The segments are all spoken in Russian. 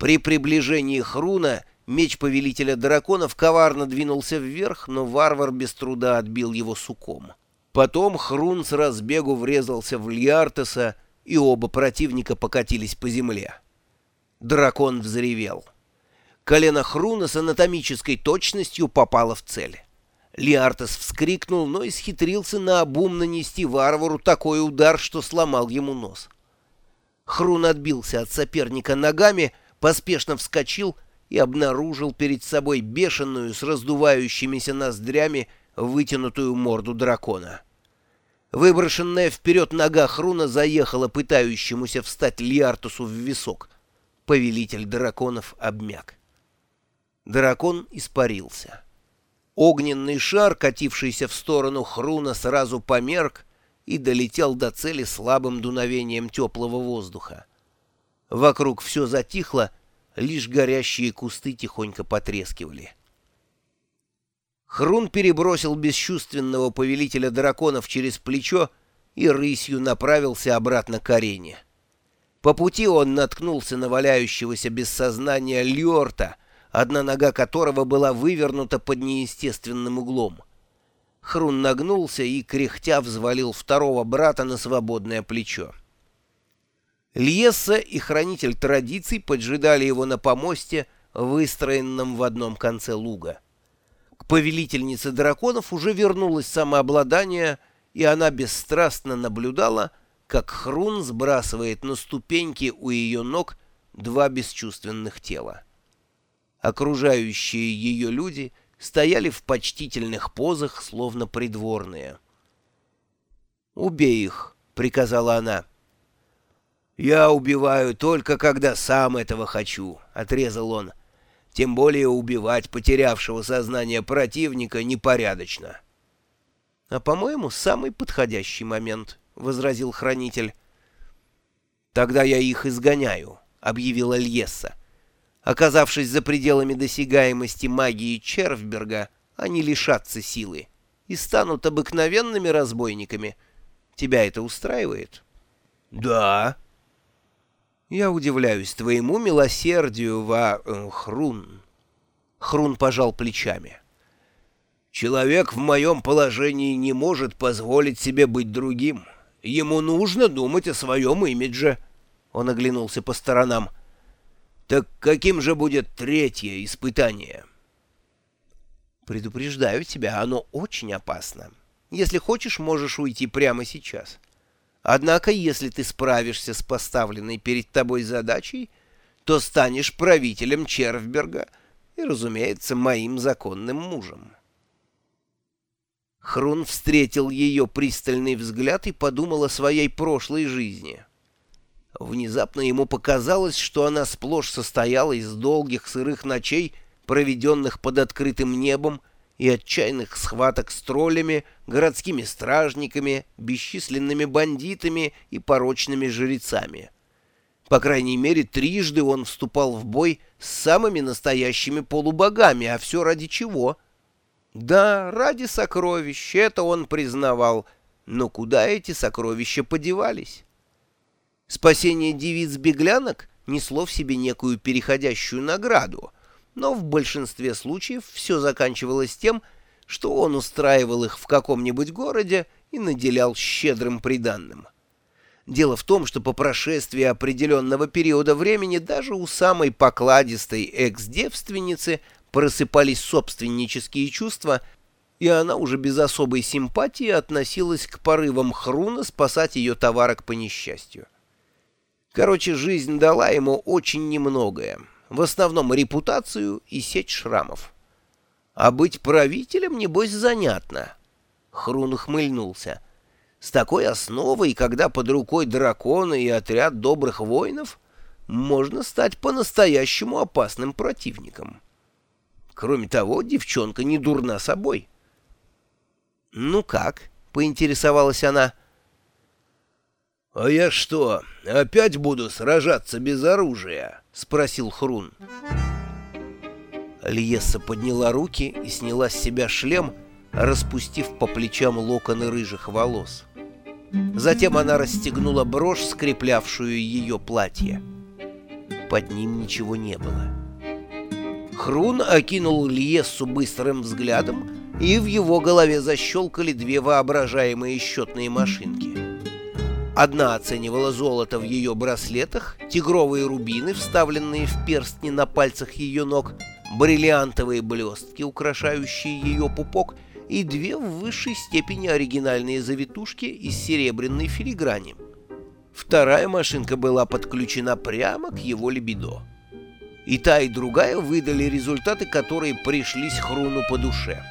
При приближении Хруна меч повелителя драконов коварно двинулся вверх, но варвар без труда отбил его суком. Потом Хрун с разбегу врезался в Льяртеса, и оба противника покатились по земле. Дракон взревел. Колено Хруна с анатомической точностью попало в цель. Лиартес вскрикнул, но исхитрился наобум нанести варвару такой удар, что сломал ему нос. Хрун отбился от соперника ногами, поспешно вскочил и обнаружил перед собой бешеную с раздувающимися ноздрями вытянутую морду дракона. Выброшенная вперед нога Хруна заехала пытающемуся встать Лиартусу в висок. Повелитель драконов обмяк. Дракон испарился. Огненный шар, катившийся в сторону Хруна, сразу померк и долетел до цели слабым дуновением теплого воздуха. Вокруг все затихло, лишь горящие кусты тихонько потрескивали. Хрун перебросил бесчувственного повелителя драконов через плечо и рысью направился обратно к арене. По пути он наткнулся на валяющегося без сознания Льорта, одна нога которого была вывернута под неестественным углом. Хрун нагнулся и, кряхтя, взвалил второго брата на свободное плечо. Льесса и хранитель традиций поджидали его на помосте, выстроенном в одном конце луга. К повелительнице драконов уже вернулось самообладание, и она бесстрастно наблюдала, как Хрун сбрасывает на ступеньки у ее ног два бесчувственных тела. Окружающие ее люди стояли в почтительных позах, словно придворные. «Убей их», — приказала она. «Я убиваю только, когда сам этого хочу», — отрезал он. «Тем более убивать потерявшего сознание противника непорядочно». «А, по-моему, самый подходящий момент», — возразил хранитель. «Тогда я их изгоняю», — объявила Льесса. Оказавшись за пределами досягаемости магии Червберга, они лишатся силы и станут обыкновенными разбойниками. Тебя это устраивает? — Да. — Я удивляюсь твоему милосердию, Ва... Э, Хрун. Хрун пожал плечами. — Человек в моем положении не может позволить себе быть другим. Ему нужно думать о своем имидже. Он оглянулся по сторонам. — так каким же будет третье испытание? Предупреждаю тебя, оно очень опасно. Если хочешь, можешь уйти прямо сейчас. Однако, если ты справишься с поставленной перед тобой задачей, то станешь правителем Червберга и, разумеется, моим законным мужем. Хрун встретил ее пристальный взгляд и подумал о своей прошлой жизни — Внезапно ему показалось, что она сплошь состояла из долгих сырых ночей, проведенных под открытым небом, и отчаянных схваток с троллями, городскими стражниками, бесчисленными бандитами и порочными жрецами. По крайней мере, трижды он вступал в бой с самыми настоящими полубогами, а все ради чего? Да, ради сокровищ, это он признавал, но куда эти сокровища подевались? Спасение девиц-беглянок несло в себе некую переходящую награду, но в большинстве случаев все заканчивалось тем, что он устраивал их в каком-нибудь городе и наделял щедрым приданным. Дело в том, что по прошествии определенного периода времени даже у самой покладистой экс-девственницы просыпались собственнические чувства, и она уже без особой симпатии относилась к порывам Хруна спасать ее товарок по несчастью. Короче, жизнь дала ему очень немногое, в основном репутацию и сеть шрамов. А быть правителем, небось, занятно. Хрун хмыльнулся. С такой основой, когда под рукой дракона и отряд добрых воинов, можно стать по-настоящему опасным противником. Кроме того, девчонка не дурна собой. «Ну как?» — поинтересовалась она. «А я что, опять буду сражаться без оружия?» — спросил Хрун. Льесса подняла руки и сняла с себя шлем, распустив по плечам локоны рыжих волос. Затем она расстегнула брошь, скреплявшую ее платье. под ним ничего не было. Хрун окинул Льессу быстрым взглядом, и в его голове защелкали две воображаемые счетные машинки. Одна оценивала золото в ее браслетах, тигровые рубины, вставленные в перстни на пальцах ее ног, бриллиантовые блестки, украшающие ее пупок, и две в высшей степени оригинальные завитушки из серебряной филиграни. Вторая машинка была подключена прямо к его либидо. И та, и другая выдали результаты, которые пришлись Хруну по душе.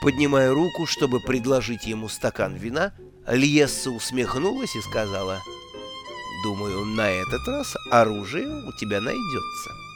Поднимая руку, чтобы предложить ему стакан вина, Льесса усмехнулась и сказала, «Думаю, на этот раз оружие у тебя найдется».